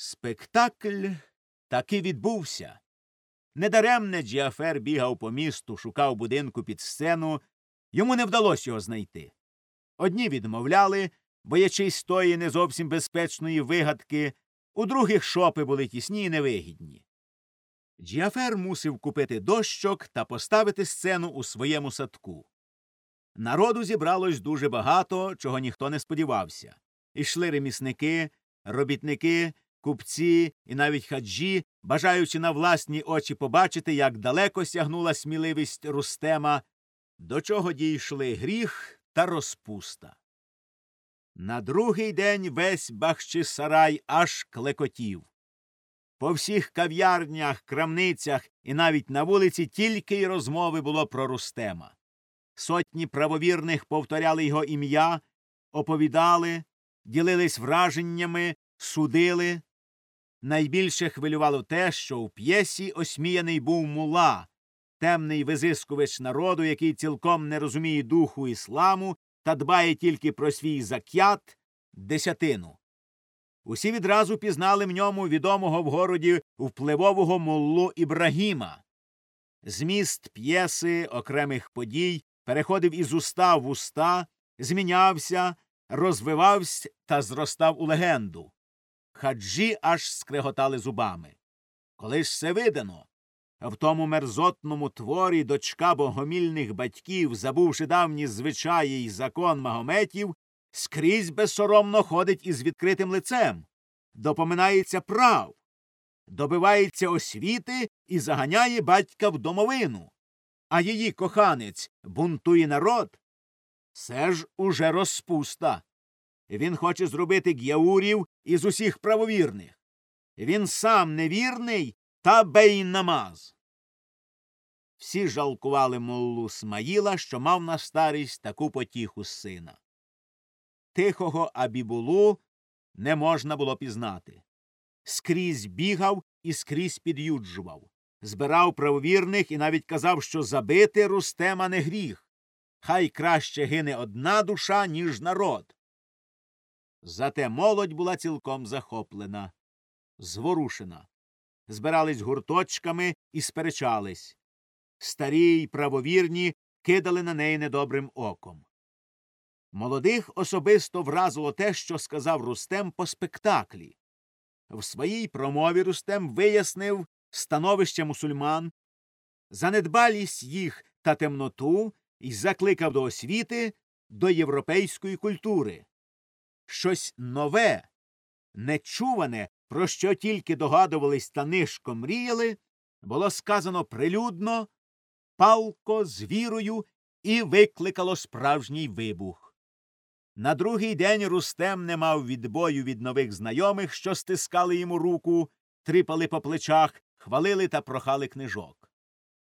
Спектакль таки відбувся. Недаремне Джіафер бігав по місту, шукав будинку під сцену, йому не вдалося його знайти. Одні відмовляли, боячись тої не зовсім безпечної вигадки, у других шопи були тісні й невигідні. Джіафер мусив купити дощок та поставити сцену у своєму садку. Народу зібралось дуже багато, чого ніхто не сподівався. Ішли ремісники, робітники, купці і навіть хаджі, бажаючи на власні очі побачити, як далеко сягнула сміливість Рустема, до чого дійшли гріх та розпуста. На другий день весь Бахчисарай аж клекотів. По всіх кав'ярнях, крамницях і навіть на вулиці тільки й розмови було про Рустема. Сотні правовірних повторяли його ім'я, оповідали, ділились враженнями, судили. Найбільше хвилювало те, що у п'єсі осміяний був мула, темний визискувач народу, який цілком не розуміє духу ісламу та дбає тільки про свій закят десятину. Усі відразу пізнали в ньому відомого в городі впливового муллу Ібрагіма. Зміст п'єси окремих подій переходив із уста в уста, змінявся, розвивався та зростав у легенду. Хаджі аж скреготали зубами. Коли ж все видано, в тому мерзотному творі дочка богомільних батьків, забувши давні звичаї й закон магометів, скрізь безсоромно ходить із відкритим лицем, допоминається прав, добивається освіти і заганяє батька в домовину, а її коханець бунтує народ. Це ж уже розпуста. Він хоче зробити г'яурів із усіх правовірних. Він сам невірний та бейнамаз. Всі жалкували моллу Смаїла, що мав на старість таку потіху сина. Тихого Абібулу не можна було пізнати. Скрізь бігав і скрізь під'юджував, збирав правовірних і навіть казав, що забити Рустема не гріх. Хай краще гине одна душа, ніж народ. Зате молодь була цілком захоплена, зворушена. Збирались гурточками і сперечались. Старі й правовірні кидали на неї недобрим оком. Молодих особисто вразило те, що сказав Рустем по спектаклі. В своїй промові Рустем вияснив становище мусульман, занедбалість їх та темноту і закликав до освіти, до європейської культури. Щось нове, нечуване, про що тільки догадувались та нишко мріяли, було сказано прилюдно, палко, з вірою і викликало справжній вибух. На другий день Рустем не мав відбою від нових знайомих, що стискали йому руку, трипали по плечах, хвалили та прохали книжок.